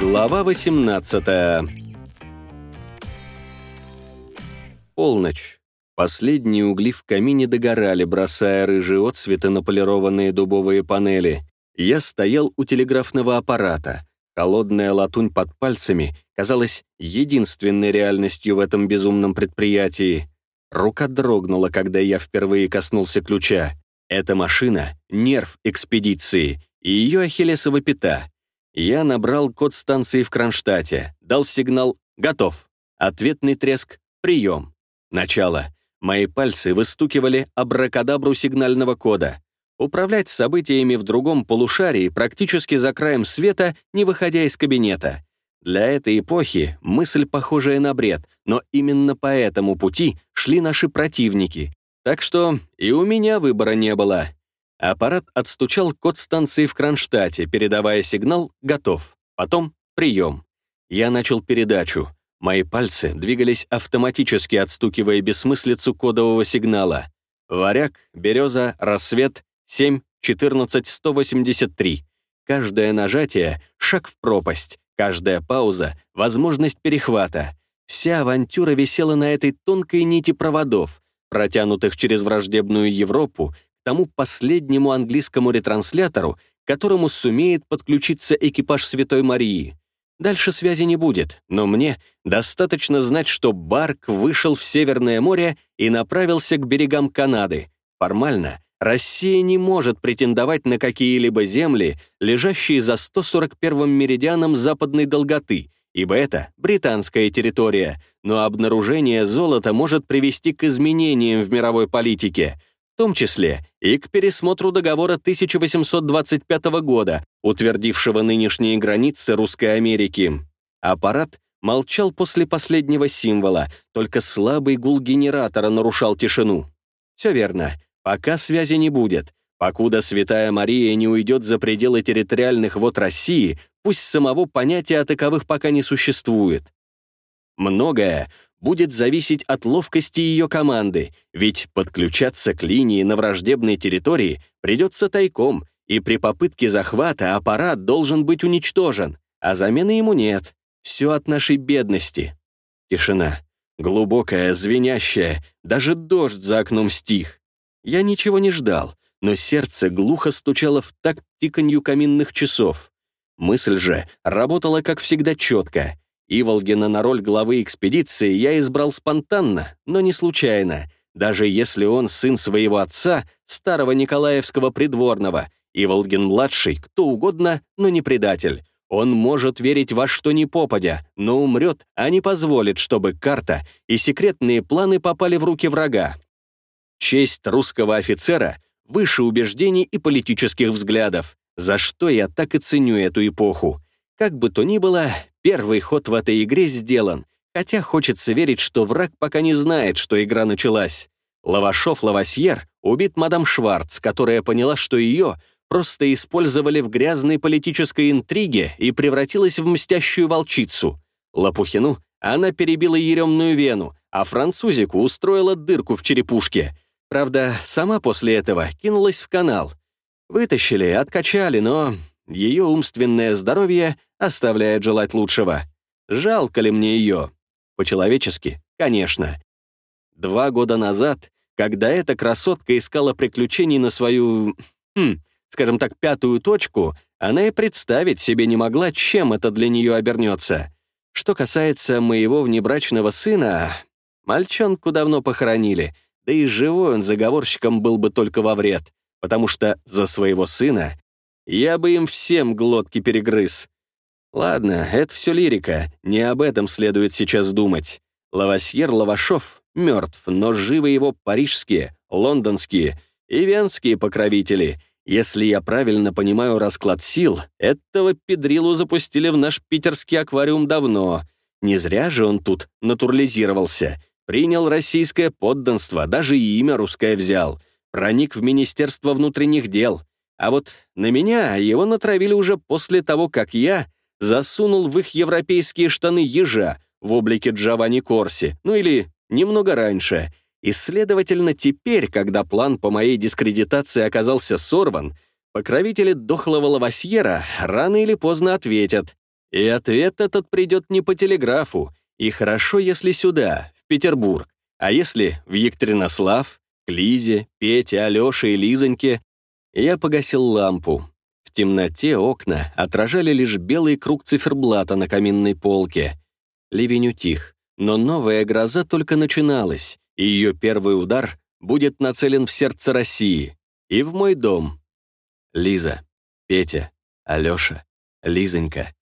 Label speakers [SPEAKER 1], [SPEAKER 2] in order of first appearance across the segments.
[SPEAKER 1] Глава 18 Полночь. Последние угли в камине догорали, бросая рыжие отсветы на полированные дубовые панели. Я стоял у телеграфного аппарата. Холодная латунь под пальцами казалась единственной реальностью в этом безумном предприятии. Рука дрогнула, когда я впервые коснулся ключа. Эта машина — нерв экспедиции, и ее ахиллесова пята. Я набрал код станции в Кронштадте, дал сигнал «Готов». Ответный треск «Прием». Начало. Мои пальцы выстукивали абракадабру сигнального кода. Управлять событиями в другом полушарии практически за краем света, не выходя из кабинета. Для этой эпохи мысль похожая на бред, но именно по этому пути шли наши противники. Так что и у меня выбора не было. Аппарат отстучал код станции в Кронштадте, передавая сигнал «Готов». Потом «Прием». Я начал передачу. Мои пальцы двигались автоматически, отстукивая бессмыслицу кодового сигнала. Варяг, береза, рассвет, 7, 14, 183. Каждое нажатие — шаг в пропасть, каждая пауза — возможность перехвата. Вся авантюра висела на этой тонкой нити проводов, протянутых через враждебную Европу тому последнему английскому ретранслятору, к которому сумеет подключиться экипаж Святой Марии. Дальше связи не будет, но мне достаточно знать, что Барк вышел в Северное море и направился к берегам Канады. Формально, Россия не может претендовать на какие-либо земли, лежащие за 141-м меридианом западной долготы, ибо это британская территория, но обнаружение золота может привести к изменениям в мировой политике — в том числе и к пересмотру договора 1825 года, утвердившего нынешние границы Русской Америки. Аппарат молчал после последнего символа, только слабый гул генератора нарушал тишину. Все верно, пока связи не будет. Покуда Святая Мария не уйдет за пределы территориальных вод России, пусть самого понятия о таковых пока не существует. Многое будет зависеть от ловкости ее команды, ведь подключаться к линии на враждебной территории придется тайком, и при попытке захвата аппарат должен быть уничтожен, а замены ему нет. Все от нашей бедности. Тишина. Глубокая, звенящая, даже дождь за окном стих. Я ничего не ждал, но сердце глухо стучало в такт тиканью каминных часов. Мысль же работала, как всегда, четко — Иволгина на роль главы экспедиции я избрал спонтанно, но не случайно, даже если он сын своего отца, старого Николаевского придворного. Иволгин-младший, кто угодно, но не предатель. Он может верить во что ни попадя, но умрет, а не позволит, чтобы карта и секретные планы попали в руки врага. Честь русского офицера выше убеждений и политических взглядов, за что я так и ценю эту эпоху. Как бы то ни было, Первый ход в этой игре сделан, хотя хочется верить, что враг пока не знает, что игра началась. Лавашов-Лавасьер убит мадам Шварц, которая поняла, что ее просто использовали в грязной политической интриге и превратилась в мстящую волчицу. Лопухину она перебила еремную вену, а французику устроила дырку в черепушке. Правда, сама после этого кинулась в канал. Вытащили, откачали, но ее умственное здоровье оставляет желать лучшего. Жалко ли мне ее? По-человечески, конечно. Два года назад, когда эта красотка искала приключений на свою, хм, скажем так, пятую точку, она и представить себе не могла, чем это для нее обернется. Что касается моего внебрачного сына, мальчонку давно похоронили, да и живой он заговорщиком был бы только во вред, потому что за своего сына я бы им всем глотки перегрыз. Ладно, это все лирика, не об этом следует сейчас думать. Лавасьер Лавашов мертв, но живы его парижские, лондонские и венские покровители. Если я правильно понимаю расклад сил, этого педрилу запустили в наш питерский аквариум давно. Не зря же он тут натурализировался. Принял российское подданство, даже имя русское взял. Проник в Министерство внутренних дел. А вот на меня его натравили уже после того, как я засунул в их европейские штаны ежа в облике Джованни Корси, ну или немного раньше. И, следовательно, теперь, когда план по моей дискредитации оказался сорван, покровители дохлого лавасьера рано или поздно ответят. И ответ этот придет не по телеграфу, и хорошо, если сюда, в Петербург, а если в Екатеринослав, к Лизе, Пете, Алёше и Лизоньке. Я погасил лампу. В темноте окна отражали лишь белый круг циферблата на каминной полке. Ливень утих, но новая гроза только начиналась, и ее первый удар будет нацелен в сердце России и в мой дом. Лиза, Петя, Алёша, Лизонька.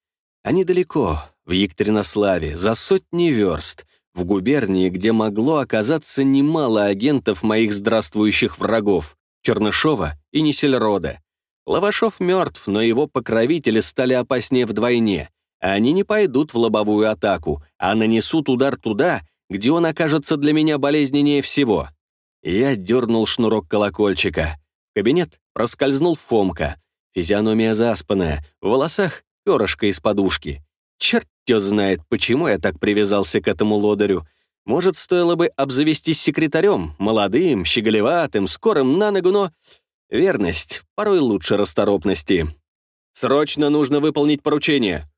[SPEAKER 1] Они далеко, в Екатеринославе, за сотни верст, в губернии, где могло оказаться немало агентов моих здравствующих врагов, Чернышова и Несельрода. Лавашов мертв, но его покровители стали опаснее вдвойне. Они не пойдут в лобовую атаку, а нанесут удар туда, где он окажется для меня болезненнее всего. Я дернул шнурок колокольчика. В кабинет проскользнул Фомка. Физиономия заспанная, в волосах перышко из подушки. Черт его знает, почему я так привязался к этому лодырю. Может, стоило бы обзавестись секретарем, молодым, щеголеватым, скорым на ногу, но... Верность порой лучше расторопности. Срочно нужно выполнить поручение.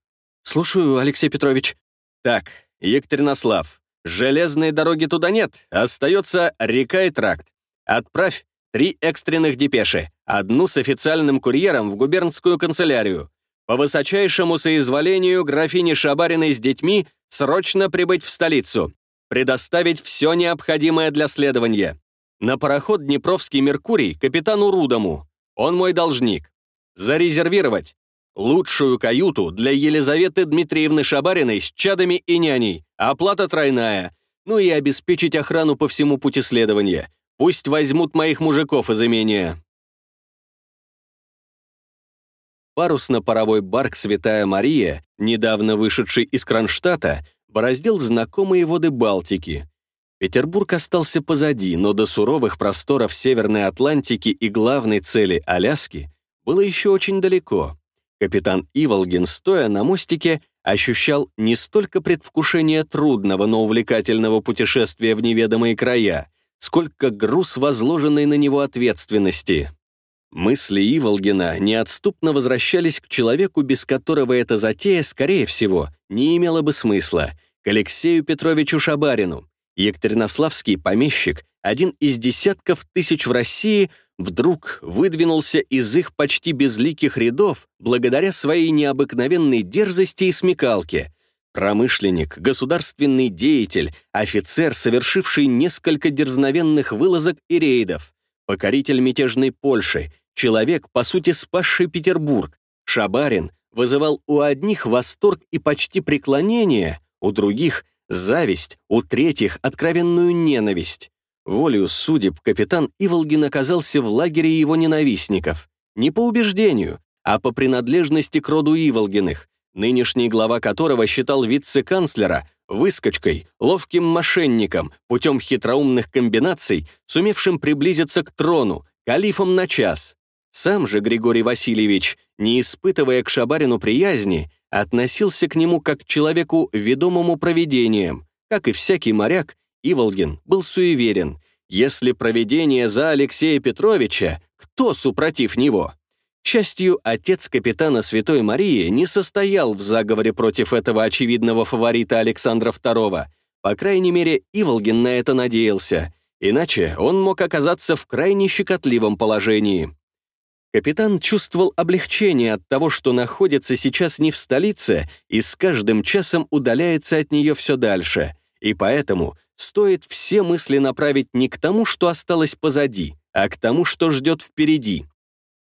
[SPEAKER 1] Слушаю, Алексей Петрович. Так, Екатеринослав, железной дороги туда нет, остается река и тракт. Отправь три экстренных депеши, одну с официальным курьером в губернскую канцелярию. По высочайшему соизволению графини Шабариной с детьми срочно прибыть в столицу, предоставить все необходимое для следования. На пароход «Днепровский Меркурий» капитану Рудому. Он мой должник. Зарезервировать. Лучшую каюту для Елизаветы Дмитриевны Шабариной с чадами и няней. Оплата тройная. Ну и обеспечить охрану по всему пути следования. Пусть возьмут моих мужиков из имения. Парусно-паровой барк «Святая Мария», недавно вышедший из Кронштадта, бороздил знакомые воды Балтики. Петербург остался позади, но до суровых просторов Северной Атлантики и главной цели Аляски было еще очень далеко. Капитан Иволгин, стоя на мостике, ощущал не столько предвкушение трудного, но увлекательного путешествия в неведомые края, сколько груз возложенной на него ответственности. Мысли Иволгина неотступно возвращались к человеку, без которого эта затея, скорее всего, не имела бы смысла, к Алексею Петровичу Шабарину. Екатеринославский помещик, один из десятков тысяч в России, вдруг выдвинулся из их почти безликих рядов благодаря своей необыкновенной дерзости и смекалке. Промышленник, государственный деятель, офицер, совершивший несколько дерзновенных вылазок и рейдов покоритель мятежной Польши, человек, по сути, спасший Петербург, Шабарин вызывал у одних восторг и почти преклонение, у других — зависть, у третьих — откровенную ненависть. Волею судеб капитан Иволгин оказался в лагере его ненавистников. Не по убеждению, а по принадлежности к роду Иволгиных, нынешний глава которого считал вице-канцлера выскочкой, ловким мошенником, путем хитроумных комбинаций, сумевшим приблизиться к трону, калифом на час. Сам же Григорий Васильевич, не испытывая к Шабарину приязни, относился к нему как к человеку, ведомому провидением. Как и всякий моряк, Иволгин был суеверен. Если провидение за Алексея Петровича, кто супротив него? К счастью, отец капитана Святой Марии не состоял в заговоре против этого очевидного фаворита Александра II. По крайней мере, Иволгин на это надеялся. Иначе он мог оказаться в крайне щекотливом положении. Капитан чувствовал облегчение от того, что находится сейчас не в столице и с каждым часом удаляется от нее все дальше. И поэтому стоит все мысли направить не к тому, что осталось позади, а к тому, что ждет впереди.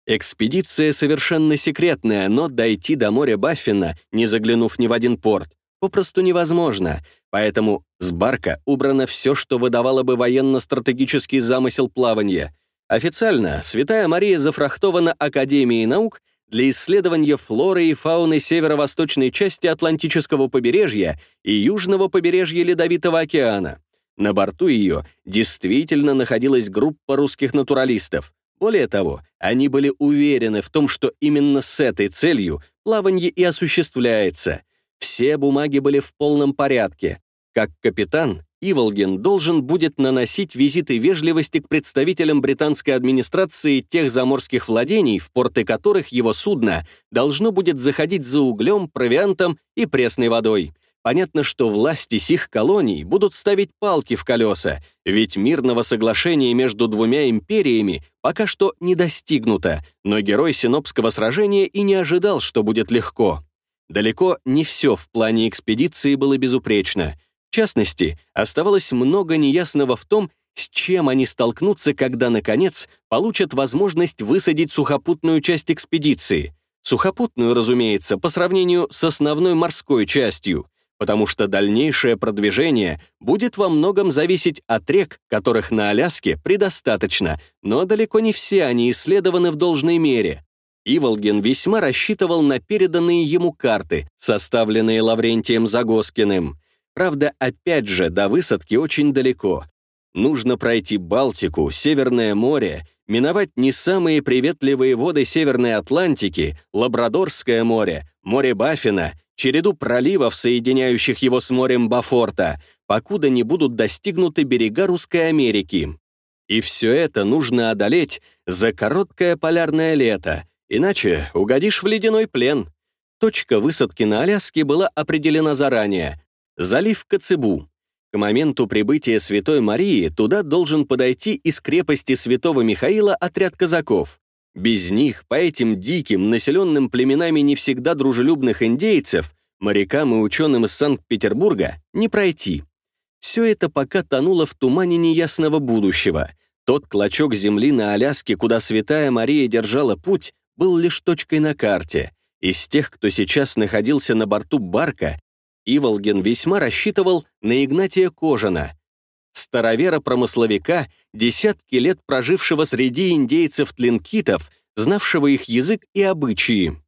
[SPEAKER 1] Экспедиция совершенно секретная, но дойти до моря Баффина, не заглянув ни в один порт, попросту невозможно, поэтому с барка убрано все, что выдавало бы военно-стратегический замысел плавания. Официально Святая Мария зафрахтована Академией наук для исследования флоры и фауны северо-восточной части Атлантического побережья и южного побережья Ледовитого океана. На борту ее действительно находилась группа русских натуралистов. Более того, они были уверены в том, что именно с этой целью плавание и осуществляется. Все бумаги были в полном порядке. Как капитан, Иволгин должен будет наносить визиты вежливости к представителям британской администрации тех заморских владений, в порты которых его судно должно будет заходить за углем, провиантом и пресной водой. Понятно, что власти сих колоний будут ставить палки в колеса, ведь мирного соглашения между двумя империями пока что не достигнуто, но герой Синопского сражения и не ожидал, что будет легко. Далеко не все в плане экспедиции было безупречно — в частности, оставалось много неясного в том, с чем они столкнутся, когда, наконец, получат возможность высадить сухопутную часть экспедиции. Сухопутную, разумеется, по сравнению с основной морской частью, потому что дальнейшее продвижение будет во многом зависеть от рек, которых на Аляске предостаточно, но далеко не все они исследованы в должной мере. Иволгин весьма рассчитывал на переданные ему карты, составленные Лаврентием Загоскиным. Правда, опять же, до высадки очень далеко. Нужно пройти Балтику, Северное море, миновать не самые приветливые воды Северной Атлантики, Лабрадорское море, море Баффина, череду проливов, соединяющих его с морем Бафорта, покуда не будут достигнуты берега Русской Америки. И все это нужно одолеть за короткое полярное лето, иначе угодишь в ледяной плен. Точка высадки на Аляске была определена заранее, Залив Коцебу. К моменту прибытия Святой Марии туда должен подойти из крепости Святого Михаила отряд казаков. Без них, по этим диким, населенным племенами не всегда дружелюбных индейцев, морякам и ученым из Санкт-Петербурга не пройти. Все это пока тонуло в тумане неясного будущего. Тот клочок земли на Аляске, куда Святая Мария держала путь, был лишь точкой на карте. Из тех, кто сейчас находился на борту барка, Иволгин весьма рассчитывал на Игнатия Кожина, старовера-промысловика, десятки лет прожившего среди индейцев-тлинкитов, знавшего их язык и обычаи.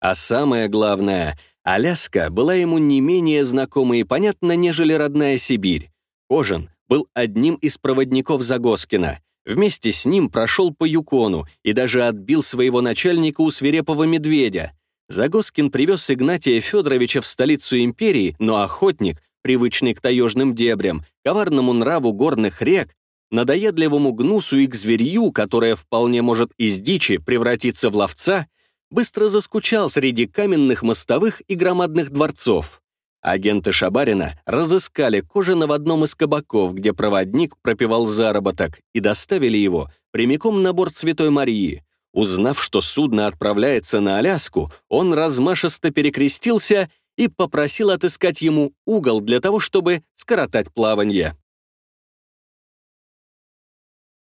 [SPEAKER 1] А самое главное, Аляска была ему не менее знакома и понятна, нежели родная Сибирь. Кожин был одним из проводников Загоскина. Вместе с ним прошел по Юкону и даже отбил своего начальника у свирепого медведя. Загоскин привез Игнатия Федоровича в столицу империи, но охотник, привычный к таежным дебрям, коварному нраву горных рек, надоедливому гнусу и к зверью, которое вполне может из дичи превратиться в ловца, быстро заскучал среди каменных мостовых и громадных дворцов. Агенты Шабарина разыскали Кожина в одном из кабаков, где проводник пропивал заработок, и доставили его прямиком на борт Святой Марии. Узнав, что судно отправляется на Аляску, он размашисто перекрестился и попросил отыскать ему угол для того, чтобы скоротать плавание.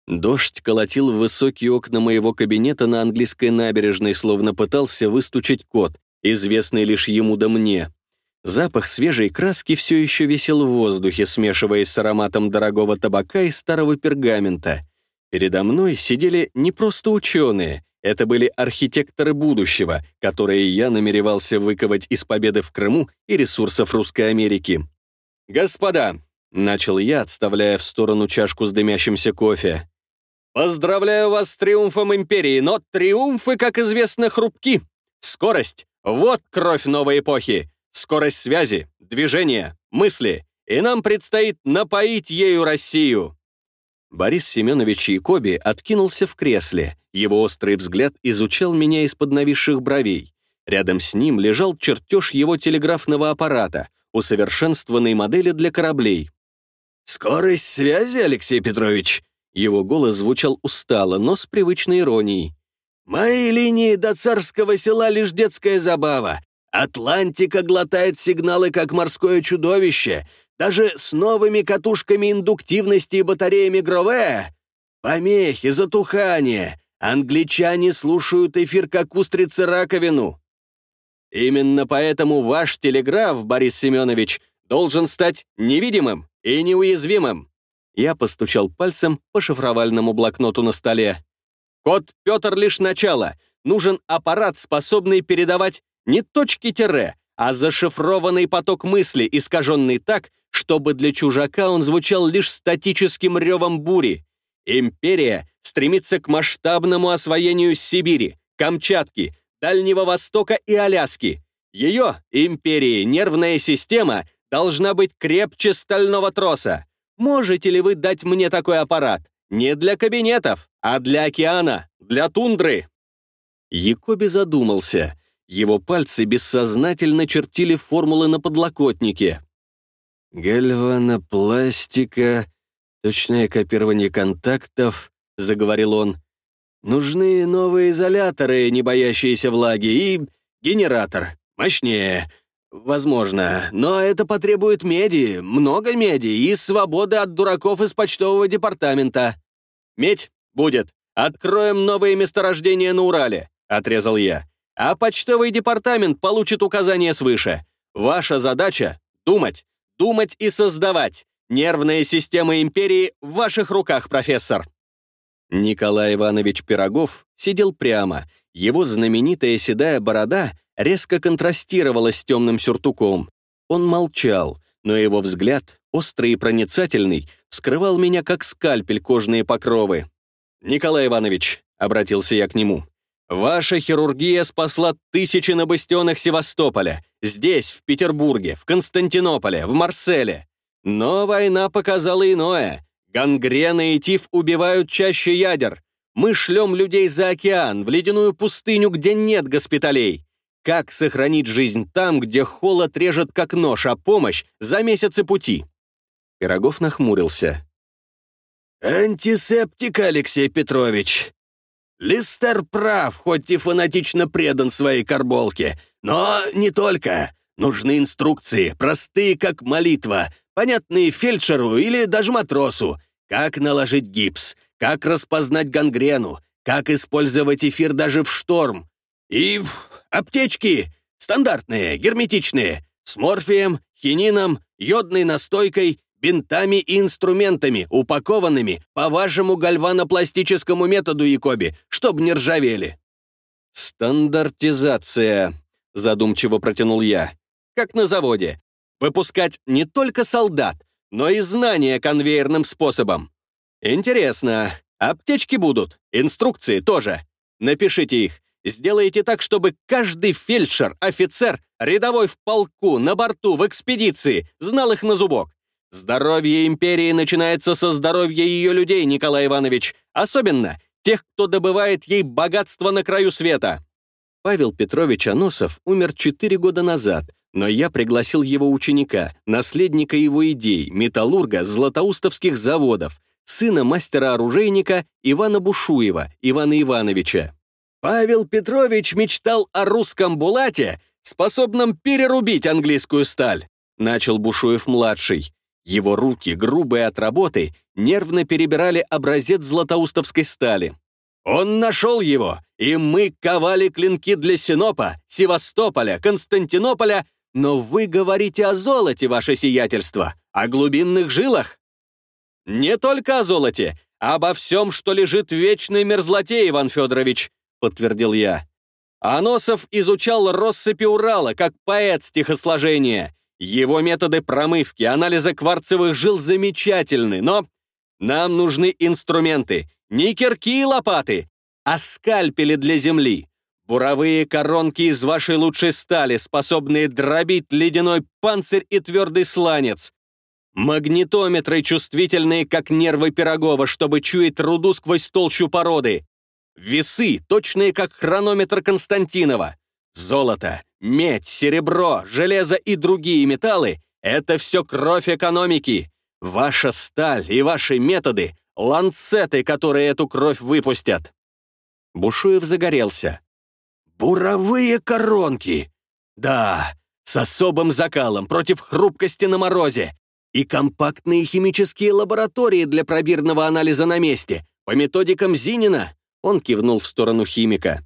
[SPEAKER 1] Дождь колотил в высокие окна моего кабинета на английской набережной, словно пытался выстучить кот, известный лишь ему да мне. Запах свежей краски все еще висел в воздухе, смешиваясь с ароматом дорогого табака и старого пергамента. Передо мной сидели не просто ученые, это были архитекторы будущего, которые я намеревался выковать из победы в Крыму и ресурсов Русской Америки. «Господа», — начал я, отставляя в сторону чашку с дымящимся кофе, «поздравляю вас с триумфом империи, но триумфы, как известно, хрупки. Скорость — вот кровь новой эпохи. Скорость связи, движения, мысли. И нам предстоит напоить ею Россию. Борис Семенович Якоби откинулся в кресле. Его острый взгляд изучал меня из-под нависших бровей. Рядом с ним лежал чертеж его телеграфного аппарата, усовершенствованной модели для кораблей. «Скорость связи, Алексей Петрович!» Его голос звучал устало, но с привычной иронией. «Мои линии до царского села лишь детская забава. Атлантика глотает сигналы, как морское чудовище. Даже с новыми катушками индуктивности и батареями Грове. Помехи, затухание. Англичане слушают эфир, как устрицы раковину. Именно поэтому ваш телеграф, Борис Семенович, должен стать невидимым и неуязвимым. Я постучал пальцем по шифровальному блокноту на столе. Код Петр лишь начало. Нужен аппарат, способный передавать не точки тире, а зашифрованный поток мысли, искаженный так, чтобы для чужака он звучал лишь статическим ревом бури. Империя стремится к масштабному освоению Сибири, Камчатки, Дальнего Востока и Аляски. Ее, империи, нервная система должна быть крепче стального троса. Можете ли вы дать мне такой аппарат? Не для кабинетов, а для океана, для тундры». Якоби задумался. Его пальцы бессознательно чертили формулы на подлокотнике. «Гальванопластика, точное копирование контактов», — заговорил он. «Нужны новые изоляторы, не боящиеся влаги, и генератор, мощнее, возможно, но это потребует меди, много меди и свободы от дураков из почтового департамента. Медь будет. Откроем новые месторождения на Урале», — отрезал я. «А почтовый департамент получит указания свыше. Ваша задача — думать, думать и создавать. Нервная система империи в ваших руках, профессор». Николай Иванович Пирогов сидел прямо. Его знаменитая седая борода резко контрастировала с темным сюртуком. Он молчал, но его взгляд, острый и проницательный, вскрывал меня как скальпель кожные покровы. «Николай Иванович», — обратился я к нему, «ваша хирургия спасла тысячи набыстенных Севастополя, здесь, в Петербурге, в Константинополе, в Марселе. Но война показала иное. Гангрена и тиф убивают чаще ядер. Мы шлем людей за океан, в ледяную пустыню, где нет госпиталей. Как сохранить жизнь там, где холод режет как нож, а помощь за месяцы пути?» Пирогов нахмурился.
[SPEAKER 2] «Антисептик, Алексей Петрович. Листер прав, хоть и фанатично предан своей карболке. Но не только. Нужны инструкции, простые как молитва, понятные фельдшеру или даже матросу. Как наложить гипс, как распознать гангрену, как использовать эфир даже в шторм. И аптечки стандартные, герметичные, с морфием, хинином, йодной настойкой, бинтами и инструментами, упакованными по вашему гальванопластическому методу, Якоби, чтобы не ржавели».
[SPEAKER 1] «Стандартизация», — задумчиво протянул я. «Как на заводе. Выпускать не только солдат, но и знания конвейерным способом. Интересно, аптечки будут, инструкции тоже. Напишите их. Сделайте так, чтобы каждый фельдшер, офицер, рядовой в полку, на борту, в экспедиции знал их на зубок. Здоровье империи начинается со здоровья ее людей, Николай Иванович, особенно тех, кто добывает ей богатство на краю света. Павел Петрович Аносов умер четыре года назад, но я пригласил его ученика, наследника его идей, металлурга златоустовских заводов, сына мастера-оружейника Ивана Бушуева, Ивана Ивановича. Павел Петрович мечтал о русском булате, способном перерубить английскую сталь, начал Бушуев-младший. Его руки, грубые от работы, нервно перебирали образец златоустовской стали. Он нашел его, и мы ковали клинки для Синопа, Севастополя, Константинополя но вы говорите о золоте, ваше сиятельство, о глубинных жилах. Не только о золоте, а обо всем, что лежит в вечной мерзлоте, Иван Федорович, подтвердил я. Аносов изучал россыпи Урала как поэт стихосложения. Его методы промывки, анализа кварцевых жил замечательны, но нам нужны инструменты, не кирки и лопаты, а скальпели для земли. Буровые коронки из вашей лучшей стали, способные дробить ледяной панцирь и твердый сланец. Магнитометры, чувствительные, как нервы Пирогова, чтобы чуять руду сквозь толщу породы. Весы, точные, как хронометр Константинова. Золото, медь, серебро, железо и другие металлы — это все кровь экономики. Ваша сталь и ваши методы — ланцеты, которые эту кровь выпустят. Бушуев загорелся.
[SPEAKER 2] Буровые коронки! Да, с особым закалом против хрупкости на морозе. И компактные химические лаборатории для пробирного анализа на месте. По методикам Зинина. Он кивнул в сторону химика.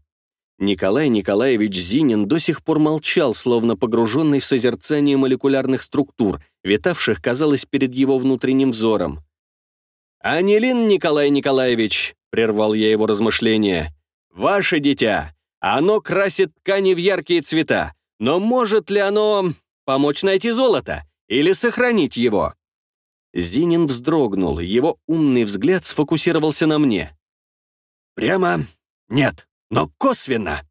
[SPEAKER 1] Николай Николаевич Зинин до сих пор молчал, словно погруженный в созерцание молекулярных структур, витавших, казалось, перед его внутренним взором. «Анилин Николай Николаевич», — прервал я его размышления, — «ваше дитя, оно красит ткани в яркие цвета, но может ли оно помочь найти золото или сохранить его? Зинин вздрогнул, его умный взгляд сфокусировался на мне.
[SPEAKER 2] «Прямо нет, но косвенно.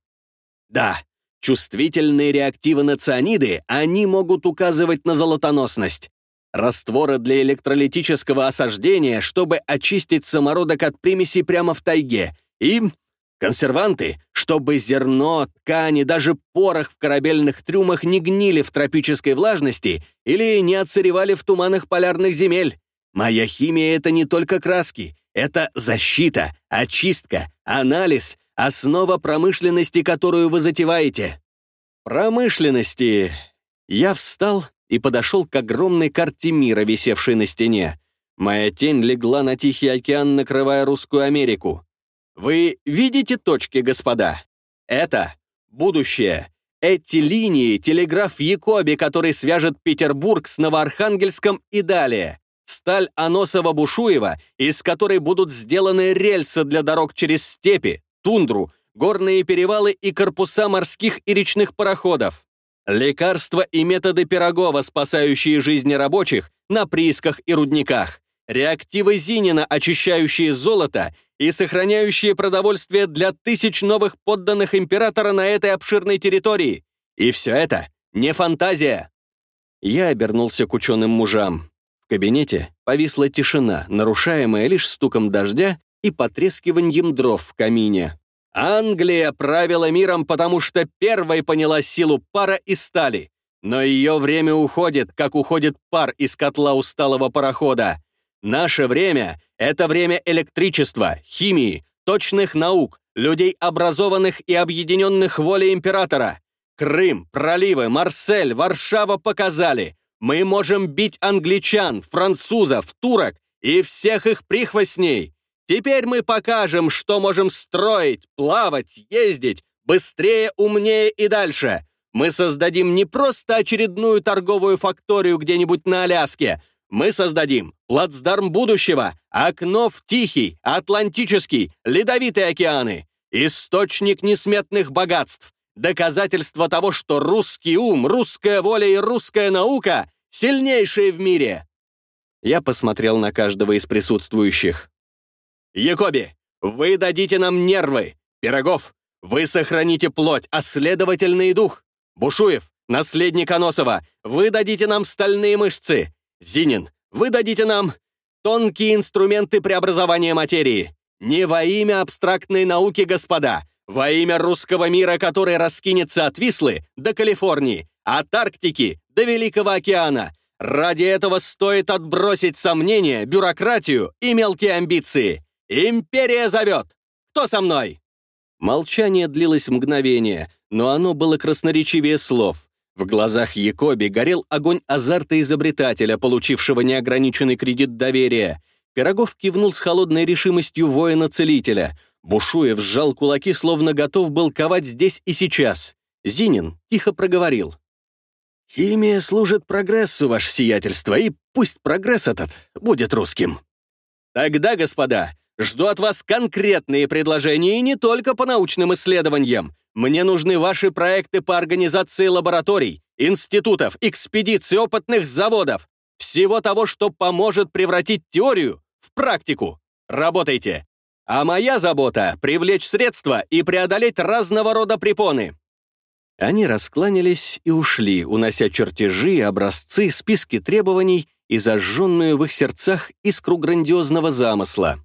[SPEAKER 2] Да, Чувствительные реактивы на цианиды, они могут указывать на золотоносность. Растворы для электролитического осаждения, чтобы очистить самородок от примесей прямо в тайге. И консерванты, чтобы зерно, ткани, даже порох в корабельных трюмах не гнили в тропической влажности или не отсыревали в туманах полярных земель. Моя химия — это не только краски, это защита, очистка, анализ, основа промышленности, которую вы затеваете.
[SPEAKER 1] Промышленности. Я встал и подошел к огромной карте мира, висевшей на стене. Моя тень легла на Тихий океан, накрывая Русскую Америку. Вы видите точки, господа? Это будущее. Эти линии — телеграф Якоби, который свяжет Петербург с Новоархангельском и далее. Сталь Аносова-Бушуева, из которой будут сделаны рельсы для дорог через степи, тундру, горные перевалы и корпуса морских и речных пароходов. Лекарства и методы Пирогова, спасающие жизни рабочих на приисках и рудниках. Реактивы Зинина, очищающие золото и сохраняющие продовольствие для тысяч новых подданных императора на этой обширной территории. И все это не фантазия. Я обернулся к ученым мужам. В кабинете повисла тишина, нарушаемая лишь стуком дождя и потрескиванием дров в камине. Англия правила миром, потому что первой поняла силу пара и стали. Но ее время уходит, как уходит пар из котла усталого парохода. Наше время — это время электричества, химии, точных наук, людей образованных и объединенных волей императора. Крым, проливы, Марсель, Варшава показали. Мы можем бить англичан, французов, турок и всех их прихвостней. Теперь мы покажем, что можем строить, плавать, ездить, быстрее, умнее и дальше. Мы создадим не просто очередную торговую факторию где-нибудь на Аляске. Мы создадим плацдарм будущего, окно в Тихий, Атлантический, Ледовитые океаны, источник несметных богатств, доказательство того, что русский ум, русская воля и русская наука сильнейшие в мире. Я посмотрел на каждого из присутствующих. Якоби, вы дадите нам нервы. Пирогов, вы сохраните плоть, а следовательно и дух. Бушуев, наследник Аносова, вы дадите нам стальные мышцы. Зинин, вы дадите нам тонкие инструменты преобразования материи. Не во имя абстрактной науки, господа, во имя русского мира, который раскинется от Вислы до Калифорнии, от Арктики до Великого океана. Ради этого стоит отбросить сомнения, бюрократию и мелкие амбиции. «Империя зовет! Кто со мной?» Молчание длилось мгновение, но оно было красноречивее слов. В глазах Якоби горел огонь азарта изобретателя, получившего неограниченный кредит доверия. Пирогов кивнул с холодной решимостью воина-целителя. Бушуев сжал кулаки, словно готов был ковать здесь и сейчас. Зинин тихо проговорил. «Химия служит прогрессу, ваше сиятельство, и пусть прогресс этот будет русским». «Тогда, господа, Жду от вас конкретные предложения и не только по научным исследованиям. Мне нужны ваши проекты по организации лабораторий, институтов, экспедиций, опытных заводов. Всего того, что поможет превратить теорию в практику. Работайте. А моя забота — привлечь средства и преодолеть разного рода препоны. Они раскланялись и ушли, унося чертежи, образцы, списки требований и зажженную в их сердцах искру грандиозного замысла.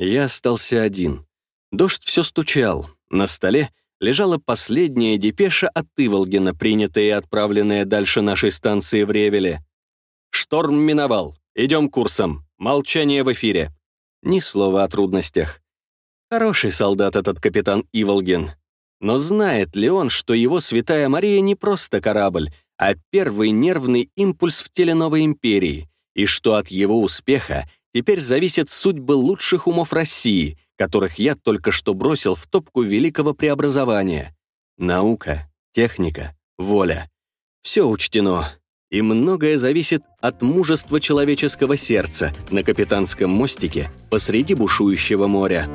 [SPEAKER 1] Я остался один. Дождь все стучал. На столе лежала последняя депеша от Иволгина, принятая и отправленная дальше нашей станции в Ревеле. Шторм миновал. Идем курсом. Молчание в эфире. Ни слова о трудностях. Хороший солдат этот капитан Иволгин. Но знает ли он, что его Святая Мария не просто корабль, а первый нервный импульс в теле новой империи, и что от его успеха теперь зависят судьбы лучших умов России, которых я только что бросил в топку великого преобразования. Наука, техника, воля. Все учтено. И многое зависит от мужества человеческого сердца на капитанском мостике посреди бушующего моря.